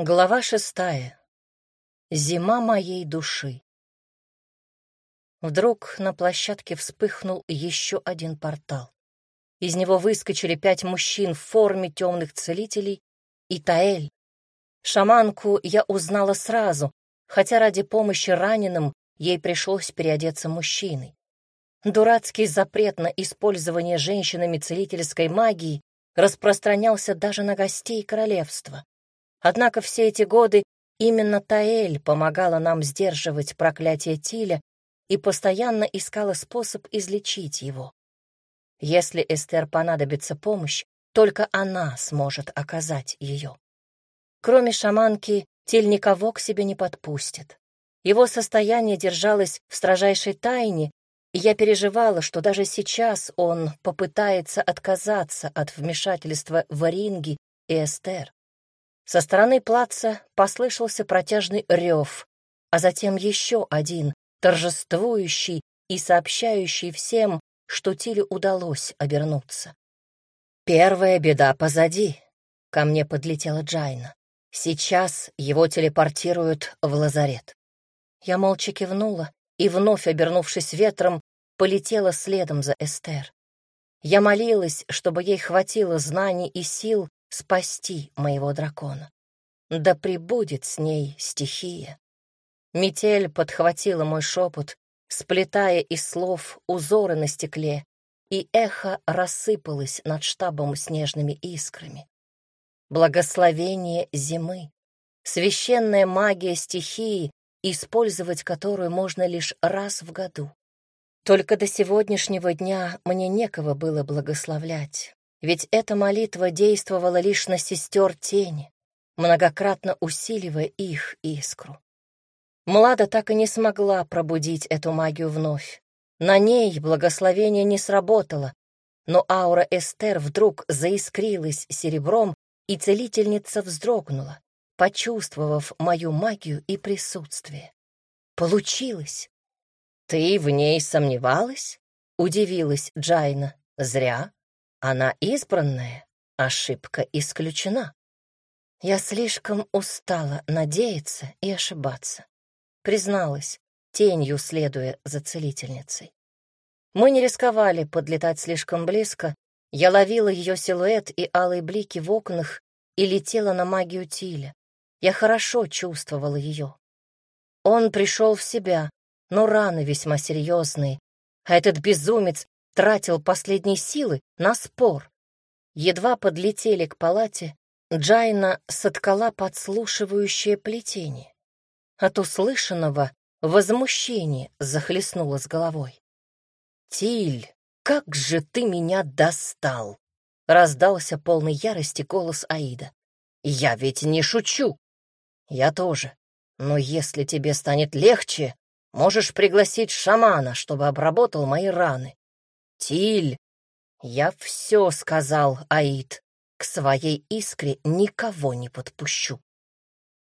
Глава шестая. Зима моей души. Вдруг на площадке вспыхнул еще один портал. Из него выскочили пять мужчин в форме темных целителей и Таэль. Шаманку я узнала сразу, хотя ради помощи раненым ей пришлось переодеться мужчиной. Дурацкий запрет на использование женщинами целительской магии распространялся даже на гостей королевства. Однако все эти годы именно Таэль помогала нам сдерживать проклятие Тиля и постоянно искала способ излечить его. Если Эстер понадобится помощь, только она сможет оказать ее. Кроме шаманки, Тиль никого к себе не подпустит. Его состояние держалось в строжайшей тайне, и я переживала, что даже сейчас он попытается отказаться от вмешательства в Ринги и Эстер. Со стороны плаца послышался протяжный рев, а затем еще один, торжествующий и сообщающий всем, что Тиле удалось обернуться. «Первая беда позади», — ко мне подлетела Джайна. «Сейчас его телепортируют в лазарет». Я молча кивнула и, вновь обернувшись ветром, полетела следом за Эстер. Я молилась, чтобы ей хватило знаний и сил спасти моего дракона. Да прибудет с ней стихия. Метель подхватила мой шепот, сплетая из слов узоры на стекле, и эхо рассыпалось над штабом снежными искрами. Благословение зимы, священная магия стихии, использовать которую можно лишь раз в году. Только до сегодняшнего дня мне некого было благословлять ведь эта молитва действовала лишь на сестер тени, многократно усиливая их искру. Млада так и не смогла пробудить эту магию вновь. На ней благословение не сработало, но аура Эстер вдруг заискрилась серебром, и целительница вздрогнула, почувствовав мою магию и присутствие. Получилось. «Ты в ней сомневалась?» — удивилась Джайна. «Зря. Она избранная, ошибка исключена. Я слишком устала надеяться и ошибаться. Призналась, тенью следуя за целительницей. Мы не рисковали подлетать слишком близко. Я ловила ее силуэт и алые блики в окнах и летела на магию Тиля. Я хорошо чувствовала ее. Он пришел в себя, но раны весьма серьезные, а этот безумец тратил последние силы на спор. Едва подлетели к палате, Джайна соткала подслушивающее плетение. От услышанного возмущение захлестнуло с головой. «Тиль, как же ты меня достал!» — раздался полный ярости голос Аида. «Я ведь не шучу!» «Я тоже. Но если тебе станет легче, можешь пригласить шамана, чтобы обработал мои раны. Тиль, я все сказал, Аид. К своей искре никого не подпущу.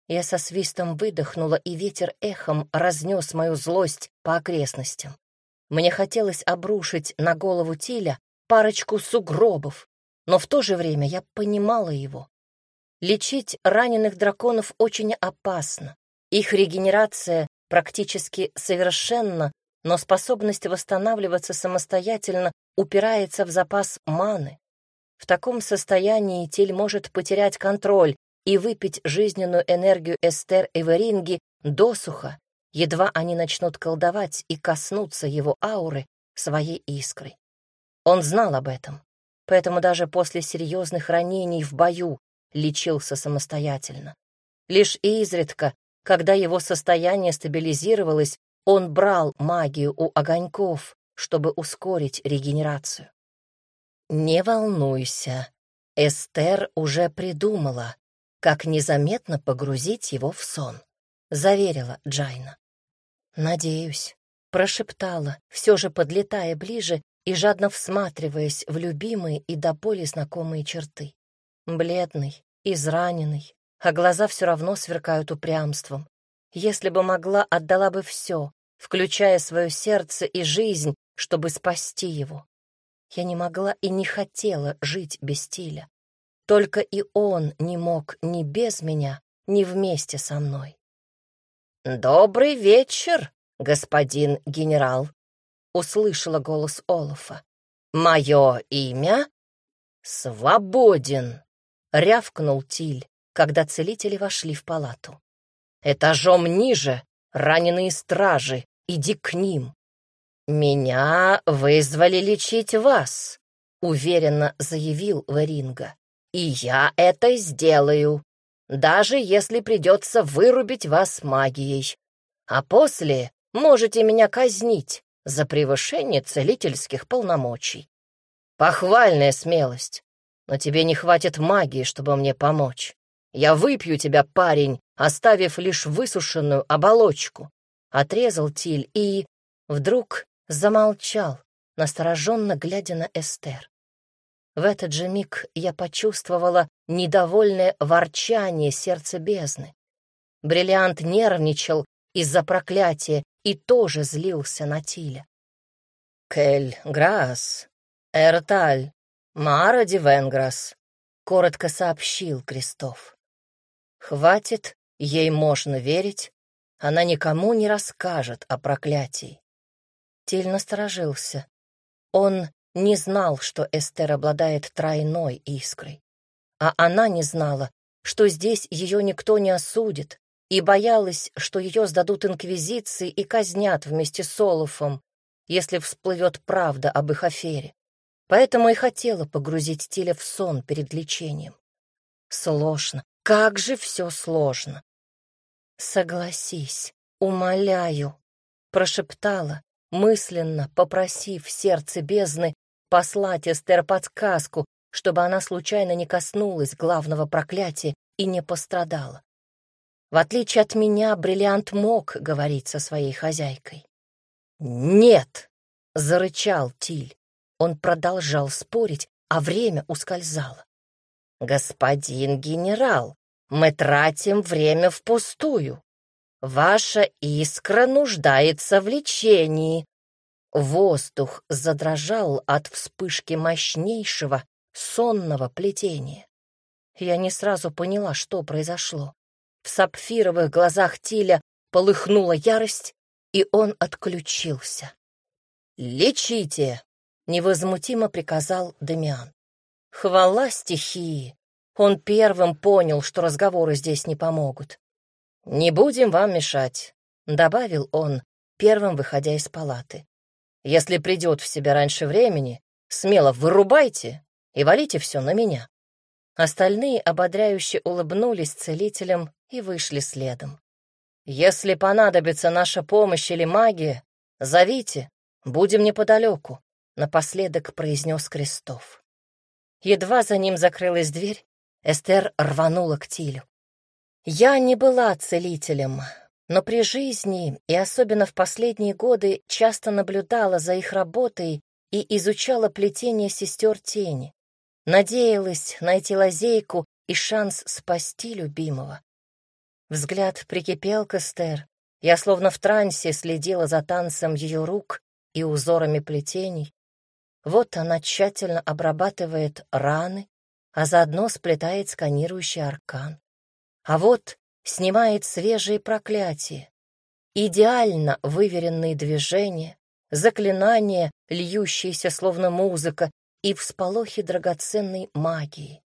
Я со свистом выдохнула, и ветер эхом разнес мою злость по окрестностям. Мне хотелось обрушить на голову Тиля парочку сугробов, но в то же время я понимала его. Лечить раненых драконов очень опасно. Их регенерация практически совершенна но способность восстанавливаться самостоятельно упирается в запас маны. В таком состоянии Тиль может потерять контроль и выпить жизненную энергию Эстер и Веринги досуха, едва они начнут колдовать и коснуться его ауры своей искрой. Он знал об этом, поэтому даже после серьезных ранений в бою лечился самостоятельно. Лишь изредка, когда его состояние стабилизировалось, он брал магию у огоньков, чтобы ускорить регенерацию. «Не волнуйся, Эстер уже придумала, как незаметно погрузить его в сон», — заверила Джайна. «Надеюсь», — прошептала, все же подлетая ближе и жадно всматриваясь в любимые и до боли знакомые черты. Бледный, израненный, а глаза все равно сверкают упрямством. Если бы могла, отдала бы все, включая свое сердце и жизнь, чтобы спасти его. Я не могла и не хотела жить без Тиля. Только и он не мог ни без меня не вместе со мной. «Добрый вечер, господин генерал», — услышала голос Олафа. «Мое имя?» «Свободен», — рявкнул Тиль, когда целители вошли в палату. «Этажом ниже раненые стражи, иди к ним». «Меня вызвали лечить вас», — уверенно заявил Варинга. «И я это сделаю, даже если придется вырубить вас магией. А после можете меня казнить за превышение целительских полномочий. Похвальная смелость, но тебе не хватит магии, чтобы мне помочь. Я выпью тебя, парень, оставив лишь высушенную оболочку. Отрезал Тиль и вдруг замолчал, настороженно глядя на Эстер. В этот же миг я почувствовала недовольное ворчание сердца бездны. Бриллиант нервничал из-за проклятия и тоже злился на Тиля. «Кель Грас, Эрталь, Мара Дивенграс», — коротко сообщил Крестов. «Хватит, ей можно верить, она никому не расскажет о проклятии». Тиль насторожился. Он не знал, что Эстер обладает тройной искрой. А она не знала, что здесь ее никто не осудит, и боялась, что ее сдадут инквизиции и казнят вместе с Олафом, если всплывет правда об их афере. Поэтому и хотела погрузить Тиля в сон перед лечением. Сложно, как же все сложно. «Согласись, умоляю», — прошептала, мысленно попросив сердце бездны послать Эстер подсказку, чтобы она случайно не коснулась главного проклятия и не пострадала. В отличие от меня, бриллиант мог говорить со своей хозяйкой. «Нет!» — зарычал Тиль. Он продолжал спорить, а время ускользало. «Господин генерал, мы тратим время впустую. Ваша искра нуждается в лечении, Воздух задрожал от вспышки мощнейшего сонного плетения. Я не сразу поняла, что произошло. В сапфировых глазах Тиля полыхнула ярость, и он отключился. «Лечите!» — невозмутимо приказал Демиан. Хвала стихии! Он первым понял, что разговоры здесь не помогут. «Не будем вам мешать», — добавил он, первым выходя из палаты. Если придет в себя раньше времени, смело вырубайте и валите все на меня». Остальные ободряюще улыбнулись целителям и вышли следом. «Если понадобится наша помощь или магия, зовите, будем неподалеку», — напоследок произнес Крестов. Едва за ним закрылась дверь, Эстер рванула к Тилю. Я не была целителем, но при жизни и особенно в последние годы часто наблюдала за их работой и изучала плетение сестер тени. Надеялась найти лазейку и шанс спасти любимого. Взгляд прикипел к Эстер. Я словно в трансе следила за танцем ее рук и узорами плетений. Вот она тщательно обрабатывает раны, а заодно сплетает сканирующий аркан. А вот снимает свежие проклятия, идеально выверенные движения, заклинания, льющиеся словно музыка, и всполохи драгоценной магии,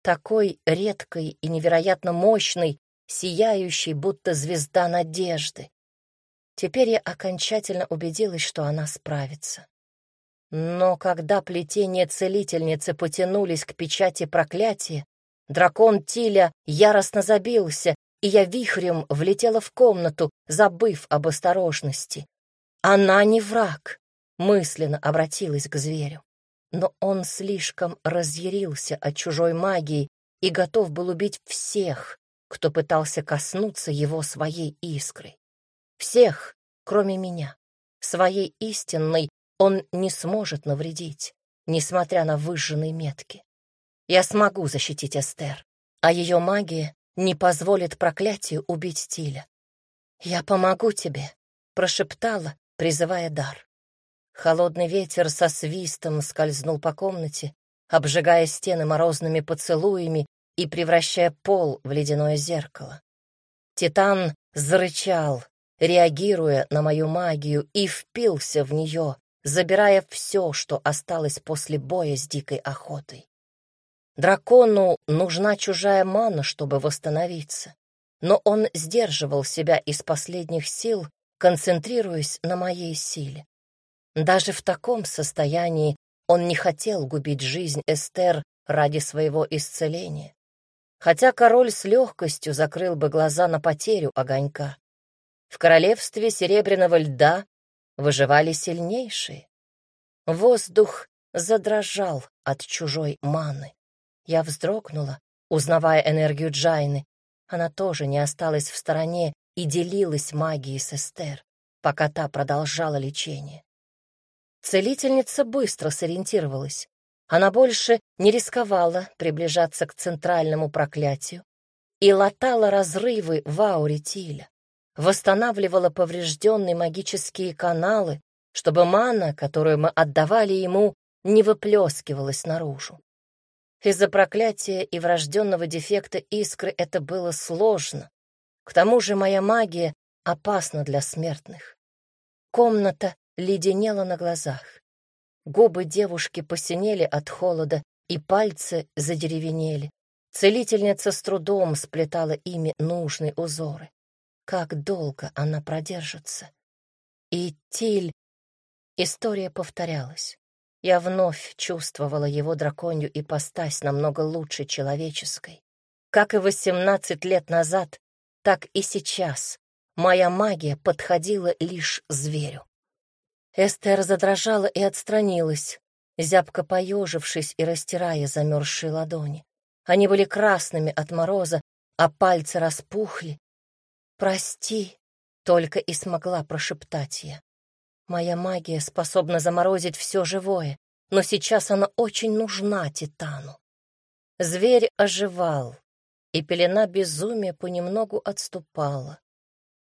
такой редкой и невероятно мощной, сияющей, будто звезда надежды. Теперь я окончательно убедилась, что она справится. Но когда плетения целительницы потянулись к печати проклятия, дракон Тиля яростно забился, и я вихрем влетела в комнату, забыв об осторожности. Она не враг, мысленно обратилась к зверю. Но он слишком разъярился от чужой магии и готов был убить всех, кто пытался коснуться его своей искрой. Всех, кроме меня. Своей истинной он не сможет навредить, несмотря на выжженные метки. Я смогу защитить Эстер, а ее магия не позволит проклятию убить Тиля. «Я помогу тебе», — прошептала, призывая дар. Холодный ветер со свистом скользнул по комнате, обжигая стены морозными поцелуями и превращая пол в ледяное зеркало. Титан зарычал, реагируя на мою магию, и впился в нее, забирая все, что осталось после боя с дикой охотой. Дракону нужна чужая мана, чтобы восстановиться, но он сдерживал себя из последних сил, концентрируясь на моей силе. Даже в таком состоянии он не хотел губить жизнь Эстер ради своего исцеления. Хотя король с легкостью закрыл бы глаза на потерю огонька. В королевстве серебряного льда выживали сильнейшие. Воздух задрожал от чужой маны. Я вздрогнула, узнавая энергию Джайны. Она тоже не осталась в стороне и делилась магией с Эстер, пока та продолжала лечение. Целительница быстро сориентировалась. Она больше не рисковала приближаться к центральному проклятию и латала разрывы в ауре Тиля, восстанавливала поврежденные магические каналы, чтобы мана, которую мы отдавали ему, не выплескивалась наружу. Из-за проклятия и врожденного дефекта искры это было сложно. К тому же моя магия опасна для смертных. Комната леденела на глазах. Губы девушки посинели от холода, и пальцы задеревенели. Целительница с трудом сплетала ими нужные узоры. Как долго она продержится? И Тиль... История повторялась. Я вновь чувствовала его драконью ипостась намного лучше человеческой. Как и восемнадцать лет назад, так и сейчас моя магия подходила лишь зверю. Эстер задрожала и отстранилась, зябко поежившись и растирая замерзшие ладони. Они были красными от мороза, а пальцы распухли. «Прости», — только и смогла прошептать я. Моя магия способна заморозить все живое, но сейчас она очень нужна Титану. Зверь оживал, и пелена безумия понемногу отступала.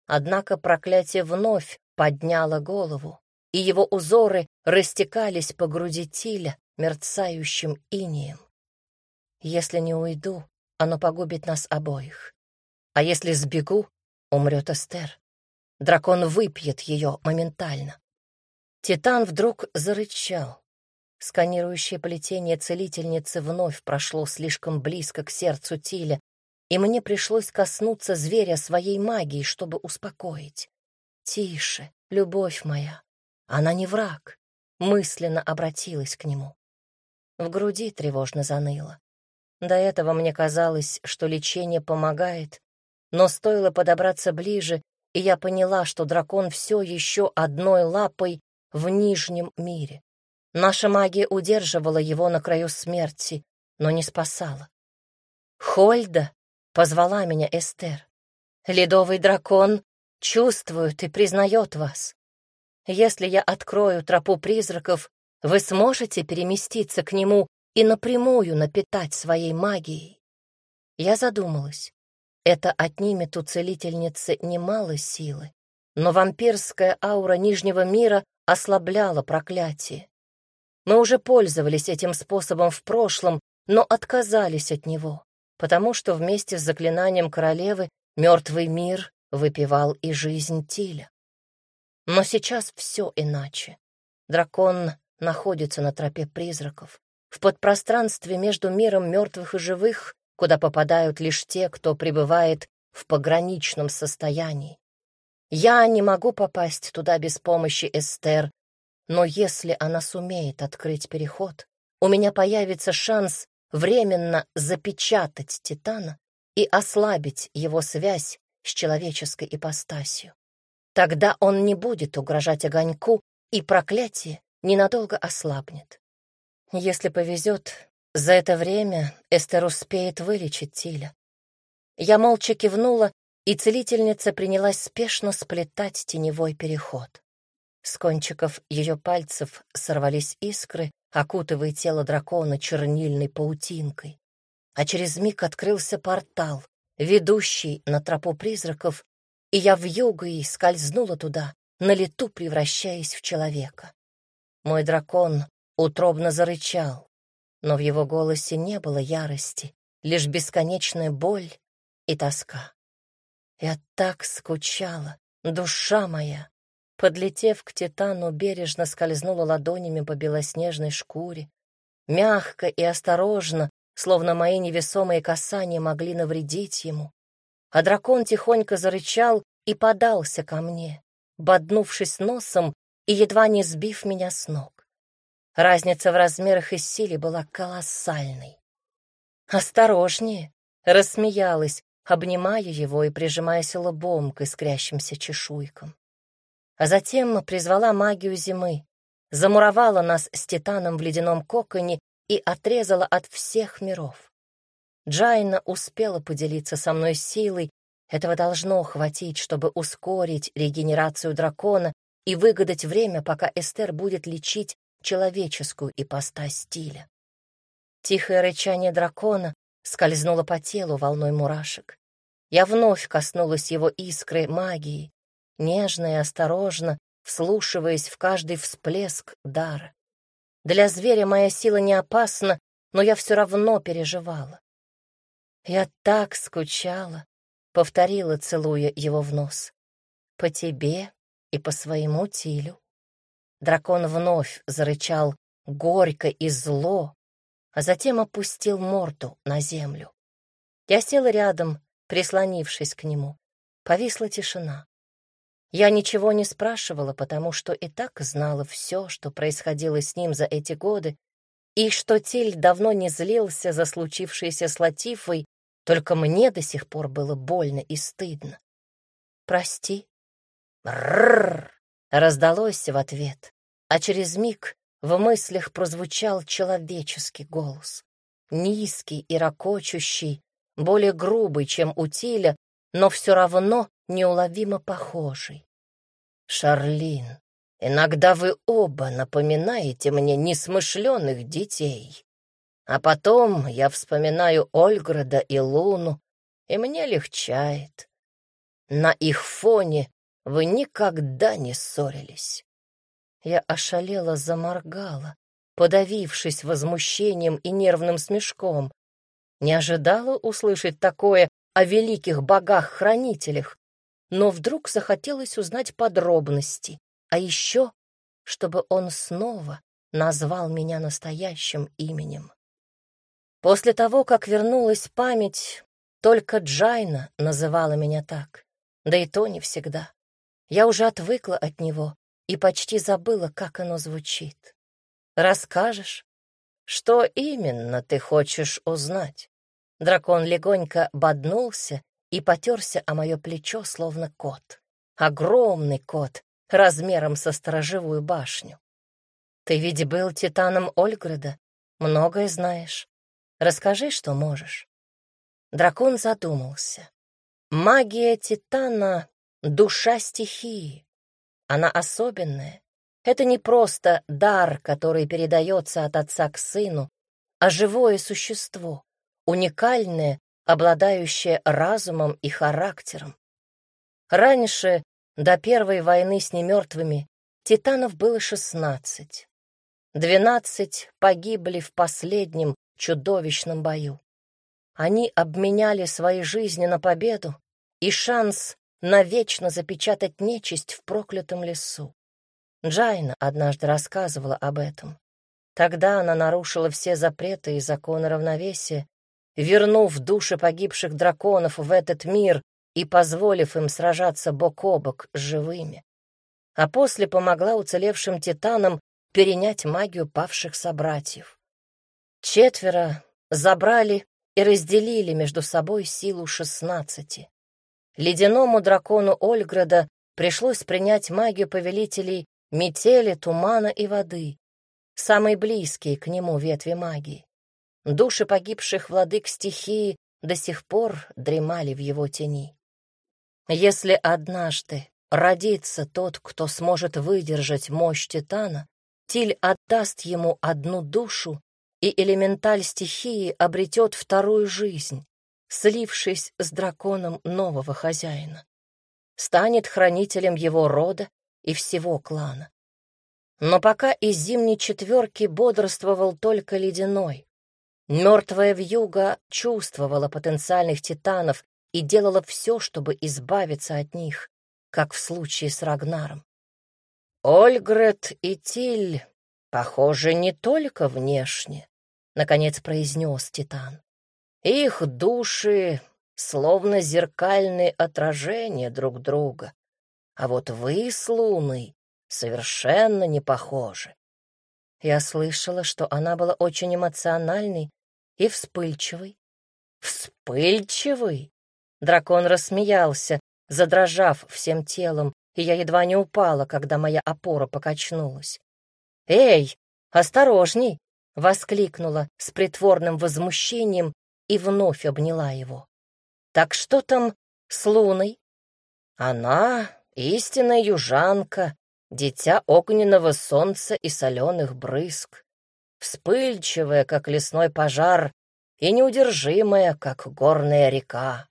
Однако проклятие вновь подняло голову и его узоры растекались по груди Тиля мерцающим инием. Если не уйду, оно погубит нас обоих. А если сбегу, умрет Эстер. Дракон выпьет ее моментально. Титан вдруг зарычал. Сканирующее плетение целительницы вновь прошло слишком близко к сердцу Тиля, и мне пришлось коснуться зверя своей магией, чтобы успокоить. «Тише, любовь моя, она не враг, мысленно обратилась к нему. В груди тревожно заныло. До этого мне казалось, что лечение помогает, но стоило подобраться ближе, и я поняла, что дракон все еще одной лапой в Нижнем мире. Наша магия удерживала его на краю смерти, но не спасала. «Хольда!» — позвала меня Эстер. «Ледовый дракон чувствует и признает вас. Если я открою тропу призраков, вы сможете переместиться к нему и напрямую напитать своей магией. Я задумалась. Это отнимет у целительницы немало силы, но вампирская аура Нижнего мира ослабляла проклятие. Мы уже пользовались этим способом в прошлом, но отказались от него, потому что вместе с заклинанием королевы мертвый мир выпивал и жизнь Тиля. Но сейчас все иначе. Дракон находится на тропе призраков, в подпространстве между миром мертвых и живых, куда попадают лишь те, кто пребывает в пограничном состоянии. Я не могу попасть туда без помощи Эстер, но если она сумеет открыть переход, у меня появится шанс временно запечатать Титана и ослабить его связь с человеческой ипостасью. Тогда он не будет угрожать огоньку, и проклятие ненадолго ослабнет. Если повезет, за это время Эстер успеет вылечить Тиля. Я молча кивнула, и целительница принялась спешно сплетать теневой переход. С кончиков ее пальцев сорвались искры, окутывая тело дракона чернильной паутинкой. А через миг открылся портал, ведущий на тропу призраков и я в и скользнула туда, на лету превращаясь в человека. Мой дракон утробно зарычал, но в его голосе не было ярости, лишь бесконечная боль и тоска. Я так скучала, душа моя. Подлетев к Титану, бережно скользнула ладонями по белоснежной шкуре. Мягко и осторожно, словно мои невесомые касания могли навредить ему. А дракон тихонько зарычал и подался ко мне, боднувшись носом и едва не сбив меня с ног. Разница в размерах и силе была колоссальной. «Осторожнее!» — рассмеялась, обнимая его и прижимаясь лбом к искрящимся чешуйкам. А затем призвала магию зимы, замуровала нас с Титаном в ледяном коконе и отрезала от всех миров. Джайна успела поделиться со мной силой, этого должно хватить, чтобы ускорить регенерацию дракона и выгадать время, пока Эстер будет лечить человеческую ипостась стиля. Тихое рычание дракона скользнуло по телу волной мурашек. Я вновь коснулась его искры магии, нежно и осторожно, вслушиваясь в каждый всплеск дара. Для зверя моя сила не опасна, но я все равно переживала. Я так скучала, — повторила, целуя его в нос. «По тебе и по своему Тилю». Дракон вновь зарычал горько и зло, а затем опустил морду на землю. Я села рядом, прислонившись к нему. Повисла тишина. Я ничего не спрашивала, потому что и так знала все, что происходило с ним за эти годы, и что Тиль давно не злился за случившееся с Латифой, только мне до сих пор было больно и стыдно. «Прости». «Рррр!» — раздалось в ответ, а через миг в мыслях прозвучал человеческий голос. Низкий и ракочущий, более грубый, чем у Тиля, но все равно неуловимо похожий. «Шарлин, иногда вы оба напоминаете мне несмышленых детей. А потом я вспоминаю Ольграда и Луну, и мне легчает. На их фоне вы никогда не ссорились». Я ошалела, заморгала, подавившись возмущением и нервным смешком. Не ожидала услышать такое о великих богах-хранителях, но вдруг захотелось узнать подробности, а еще, чтобы он снова назвал меня настоящим именем. После того, как вернулась память, только Джайна называла меня так, да и то не всегда. Я уже отвыкла от него и почти забыла, как оно звучит. Расскажешь? Что именно ты хочешь узнать? Дракон легонько боднулся и потерся о мое плечо, словно кот. Огромный кот, размером со сторожевую башню. Ты ведь был титаном Ольграда, многое знаешь. Расскажи, что можешь. Дракон задумался. Магия титана — душа стихии. Она особенная. Это не просто дар, который передается от отца к сыну, а живое существо, уникальное, обладающее разумом и характером. Раньше, до первой войны с немертвыми, титанов было шестнадцать. Двенадцать погибли в последнем чудовищном бою. Они обменяли свои жизни на победу и шанс навечно запечатать нечисть в проклятом лесу. Джайна однажды рассказывала об этом. Тогда она нарушила все запреты и законы равновесия, вернув души погибших драконов в этот мир и позволив им сражаться бок о бок с живыми. А после помогла уцелевшим титанам перенять магию павших собратьев. Четверо забрали и разделили между собой силу шестнадцати. Ледяному дракону Ольграда пришлось принять магию повелителей метели, тумана и воды, самые близкие к нему ветви магии. Души погибших владык стихии до сих пор дремали в его тени. Если однажды родится тот, кто сможет выдержать мощь Титана, Тиль отдаст ему одну душу, и элементаль стихии обретет вторую жизнь, слившись с драконом нового хозяина. Станет хранителем его рода и всего клана. Но пока из зимней четверки бодрствовал только ледяной. Мертвая вьюга чувствовала потенциальных титанов и делала все, чтобы избавиться от них, как в случае с Рагнаром. Ольгрет и Тиль похожи не только внешне, — наконец произнес Титан. Их души словно зеркальные отражения друг друга, а вот вы с Луной совершенно не похожи. Я слышала, что она была очень эмоциональной и вспыльчивой. Вспыльчивый? Дракон рассмеялся, задрожав всем телом, и я едва не упала, когда моя опора покачнулась. «Эй, осторожней!» — воскликнула с притворным возмущением и вновь обняла его. «Так что там с Луной?» «Она истинная южанка, дитя огненного солнца и соленых брызг, вспыльчивая, как лесной пожар, и неудержимая, как горная река.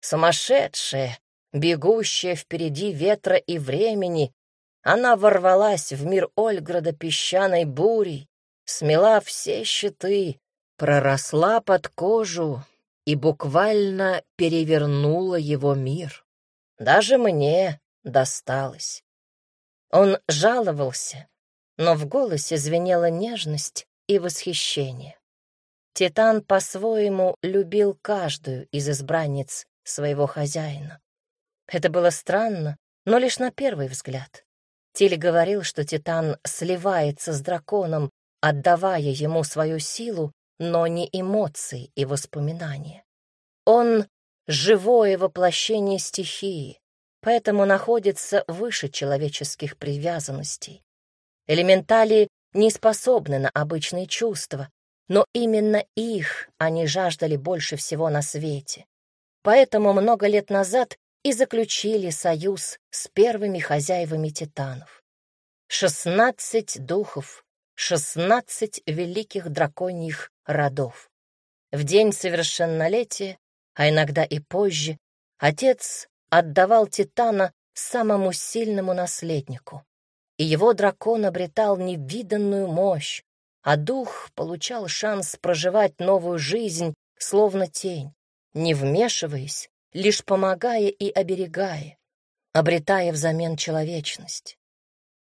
Сумасшедшая, бегущая впереди ветра и времени, она ворвалась в мир Ольграда песчаной бурей, смела все щиты, проросла под кожу и буквально перевернула его мир. Даже мне досталось. Он жаловался, но в голосе звенела нежность и восхищение. Титан по-своему любил каждую из избранниц своего хозяина. Это было странно, но лишь на первый взгляд. Тиль говорил, что Титан сливается с драконом, отдавая ему свою силу, но не эмоции и воспоминания. Он — живое воплощение стихии, поэтому находится выше человеческих привязанностей. Элементали не способны на обычные чувства, но именно их они жаждали больше всего на свете. Поэтому много лет назад и заключили союз с первыми хозяевами титанов. Шестнадцать духов, шестнадцать великих драконьих родов. В день совершеннолетия, а иногда и позже, отец отдавал Титана самому сильному наследнику, и его дракон обретал невиданную мощь, а дух получал шанс проживать новую жизнь, словно тень, не вмешиваясь, лишь помогая и оберегая, обретая взамен человечность.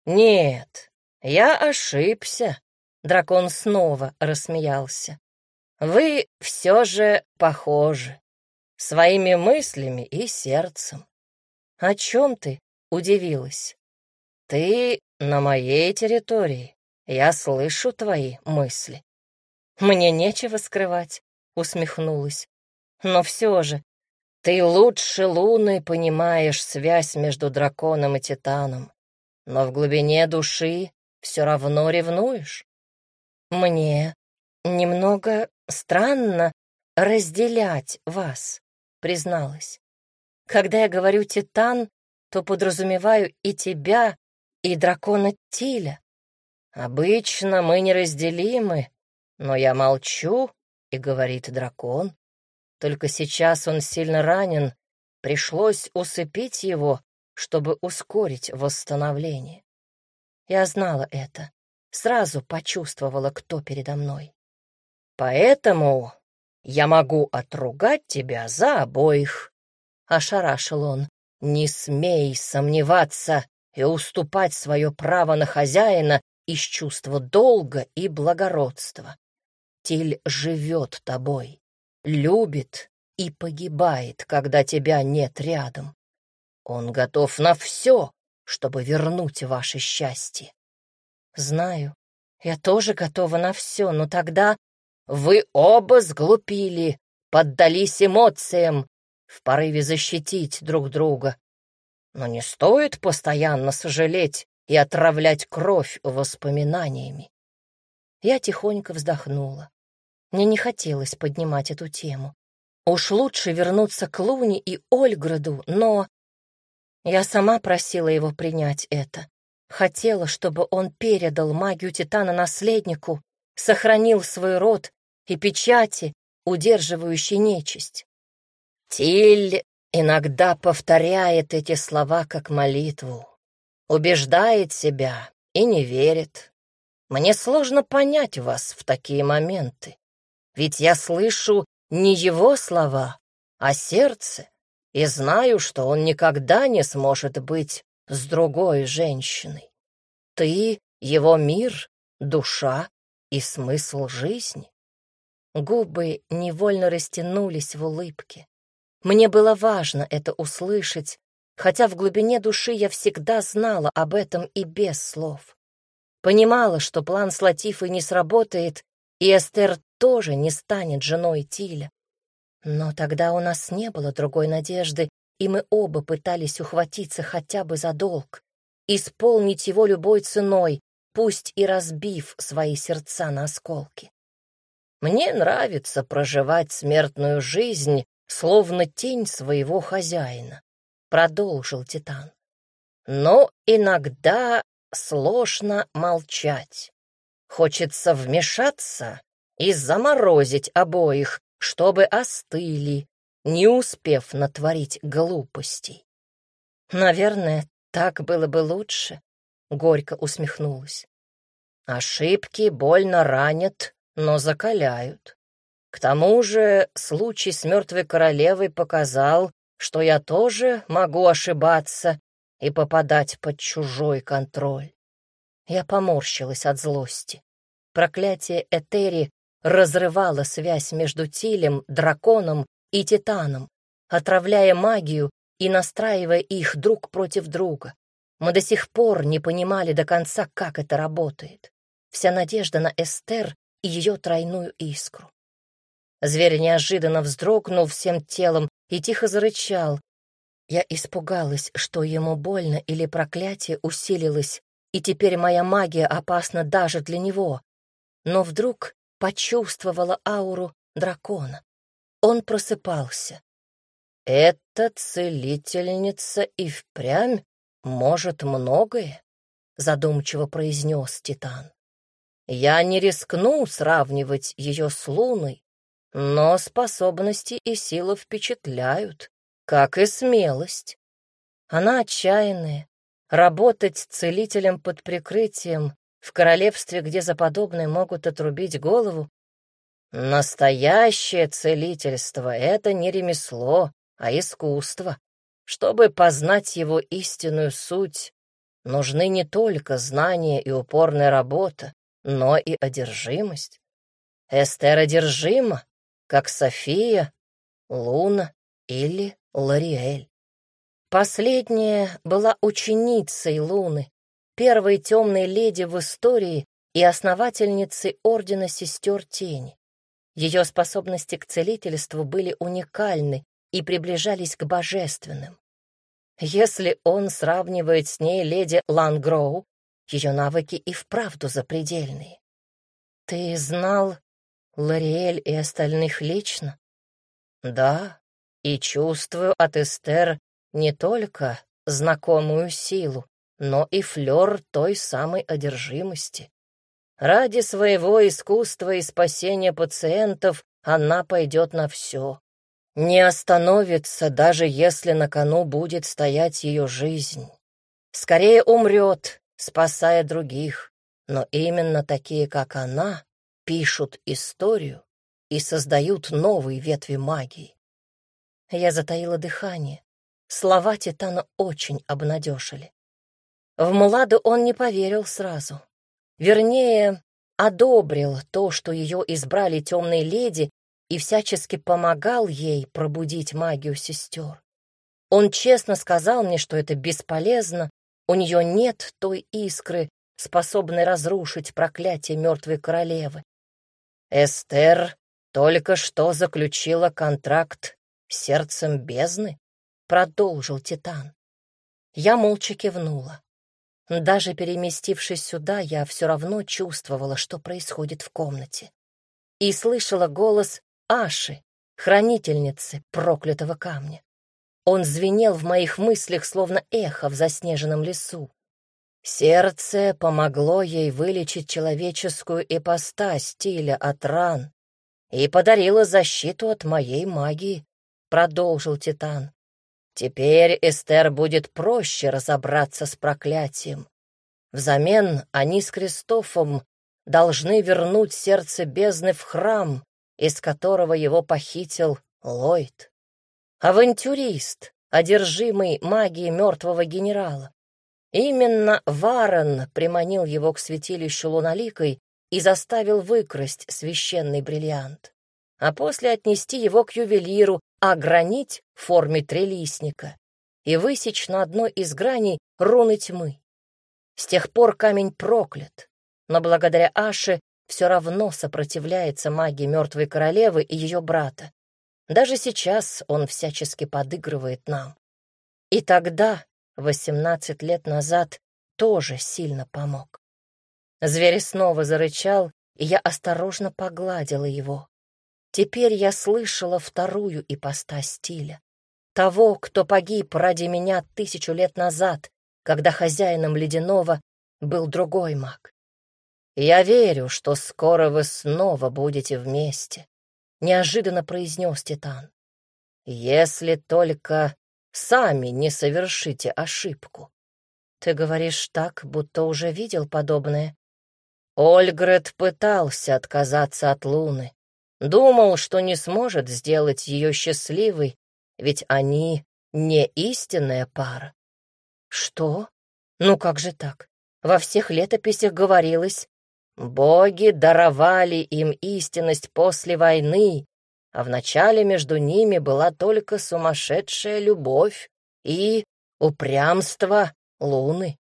«Нет, я ошибся», — дракон снова рассмеялся. «Вы все же похожи, своими мыслями и сердцем». «О чем ты?» — удивилась. «Ты на моей территории, я слышу твои мысли». «Мне нечего скрывать», — усмехнулась. «Но все же ты лучше Луны понимаешь связь между драконом и Титаном, но в глубине души все равно ревнуешь. Мне немного странно разделять вас, призналась. Когда я говорю «Титан», то подразумеваю и тебя, и дракона Тиля. Обычно мы неразделимы, но я молчу, и говорит дракон. Только сейчас он сильно ранен, пришлось усыпить его, чтобы ускорить восстановление. Я знала это, сразу почувствовала, кто передо мной. Поэтому я могу отругать тебя за обоих, — ошарашил он. Не смей сомневаться и уступать свое право на хозяина из чувства долга и благородства. Тиль живет тобой любит и погибает, когда тебя нет рядом. Он готов на все, чтобы вернуть ваше счастье. Знаю, я тоже готова на все, но тогда вы оба сглупили, поддались эмоциям в порыве защитить друг друга. Но не стоит постоянно сожалеть и отравлять кровь воспоминаниями. Я тихонько вздохнула. Мне не хотелось поднимать эту тему. Уж лучше вернуться к Луне и Ольграду, но... Я сама просила его принять это. Хотела, чтобы он передал магию Титана наследнику, сохранил свой род и печати, удерживающие нечисть. Тиль иногда повторяет эти слова как молитву, убеждает себя и не верит. Мне сложно понять вас в такие моменты. Ведь я слышу не его слова, а сердце, и знаю, что он никогда не сможет быть с другой женщиной. Ты — его мир, душа и смысл жизни. Губы невольно растянулись в улыбке. Мне было важно это услышать, хотя в глубине души я всегда знала об этом и без слов. Понимала, что план с Латифой не сработает, и Эстер тоже не станет женой Тиля. Но тогда у нас не было другой надежды, и мы оба пытались ухватиться хотя бы за долг, исполнить его любой ценой, пусть и разбив свои сердца на осколки. Мне нравится проживать смертную жизнь, словно тень своего хозяина, — продолжил Титан. Но иногда сложно молчать. Хочется вмешаться и заморозить обоих, чтобы остыли, не успев натворить глупостей. Наверное, так было бы лучше, — горько усмехнулась. Ошибки больно ранят, но закаляют. К тому же случай с мертвой королевой показал, что я тоже могу ошибаться и попадать под чужой контроль. Я поморщилась от злости. Проклятие Этери разрывало связь между Тилем, драконом и Титаном, отравляя магию и настраивая их друг против друга. Мы до сих пор не понимали до конца, как это работает. Вся надежда на Эстер и ее тройную искру. Зверь неожиданно вздрогнул всем телом и тихо зарычал. Я испугалась, что ему больно или проклятие усилилось, и теперь моя магия опасна даже для него. Но вдруг почувствовала ауру дракона. Он просыпался. «Эта целительница и впрямь может многое», — задумчиво произнес Титан. Я не рискну сравнивать ее с Луной, но способности и сила впечатляют, как и смелость. Она отчаянная. Работать целителем под прикрытием в королевстве, где за подобное могут отрубить голову. Настоящее целительство — это не ремесло, а искусство. Чтобы познать его истинную суть, нужны не только знания и упорная работа, но и одержимость. Эстер одержима, как София, Луна или Лориэль. Последняя была ученицей Луны, первой темной леди в истории и основательницей Ордена Сестер Тени. Ее способности к целительству были уникальны и приближались к божественным. Если он сравнивает с ней леди Лангроу, ее навыки и вправду запредельные. Ты знал Лориэль и остальных лично? Да, и чувствую от Эстер не только знакомую силу, но и флёр той самой одержимости. Ради своего искусства и спасения пациентов она пойдет на все. Не остановится, даже если на кону будет стоять ее жизнь. Скорее умрет, спасая других, но именно такие, как она, пишут историю и создают новые ветви магии. Я затаила дыхание. Слова Титана очень обнадежили. В Муладу он не поверил сразу. Вернее, одобрил то, что ее избрали темные леди, и всячески помогал ей пробудить магию сестер. Он честно сказал мне, что это бесполезно, у нее нет той искры, способной разрушить проклятие мертвой королевы. Эстер только что заключила контракт с сердцем бездны, продолжил Титан. Я молча кивнула. Даже переместившись сюда, я все равно чувствовала, что происходит в комнате. И слышала голос Аши, хранительницы проклятого камня. Он звенел в моих мыслях, словно эхо в заснеженном лесу. Сердце помогло ей вылечить человеческую ипостась стиля от ран и подарило защиту от моей магии, — продолжил Титан. Теперь Эстер будет проще разобраться с проклятием. Взамен они с Кристофом должны вернуть сердце бездны в храм, из которого его похитил Ллойд. Авантюрист, одержимый магией мертвого генерала. Именно Варон приманил его к святилищу Луналикой и заставил выкрасть священный бриллиант, а после отнести его к ювелиру, огранить в форме трелисника и высечь на одной из граней руны тьмы. С тех пор камень проклят, но благодаря Аше все равно сопротивляется магии мертвой королевы и ее брата. Даже сейчас он всячески подыгрывает нам. И тогда 18 лет назад тоже сильно помог. Зверь снова зарычал, и я осторожно погладила его. Теперь я слышала вторую ипостась стиля. Того, кто погиб ради меня тысячу лет назад, когда хозяином ледяного был другой маг. «Я верю, что скоро вы снова будете вместе», — неожиданно произнес Титан. «Если только сами не совершите ошибку. Ты говоришь так, будто уже видел подобное. Ольгрет пытался отказаться от Луны. Думал, что не сможет сделать ее счастливой, ведь они не истинная пара. Что? Ну как же так? Во всех летописях говорилось, боги даровали им истинность после войны, а вначале между ними была только сумасшедшая любовь и упрямство луны.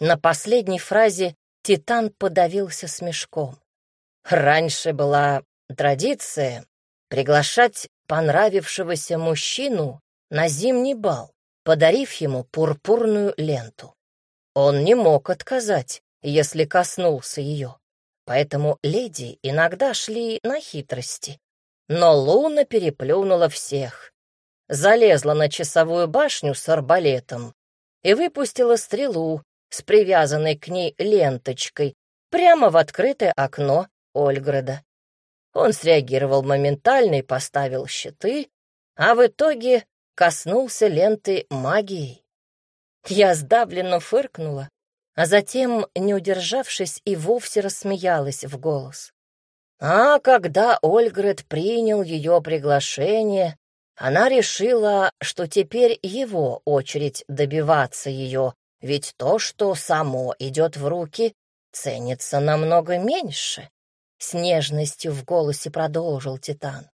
На последней фразе Титан подавился смешком. Раньше была традиция приглашать понравившегося мужчину на зимний бал, подарив ему пурпурную ленту. Он не мог отказать, если коснулся ее, поэтому леди иногда шли на хитрости. Но Луна переплюнула всех. Залезла на часовую башню с арбалетом и выпустила стрелу с привязанной к ней ленточкой прямо в открытое окно Ольграда. Он среагировал моментально и поставил щиты, а в итоге коснулся ленты магией. Я сдавленно фыркнула, а затем, не удержавшись, и вовсе рассмеялась в голос. А когда Ольгрет принял ее приглашение, она решила, что теперь его очередь добиваться ее, ведь то, что само идет в руки, ценится намного меньше. С нежностью в голосе продолжил Титан.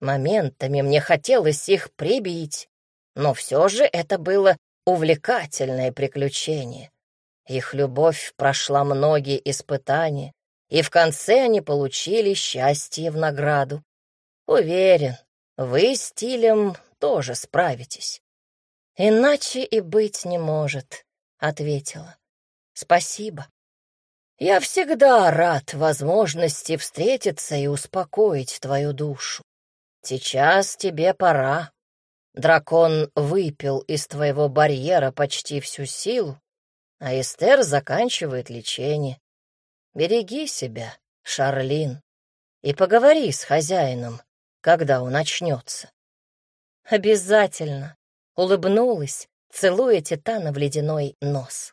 Моментами мне хотелось их прибить, но все же это было увлекательное приключение. Их любовь прошла многие испытания, и в конце они получили счастье в награду. Уверен, вы с стилем тоже справитесь. Иначе и быть не может, — ответила. Спасибо. Я всегда рад возможности встретиться и успокоить твою душу. Сейчас тебе пора. Дракон выпил из твоего барьера почти всю силу, а Эстер заканчивает лечение. Береги себя, Шарлин, и поговори с хозяином, когда он очнется. Обязательно, улыбнулась, целуя Титана в ледяной нос.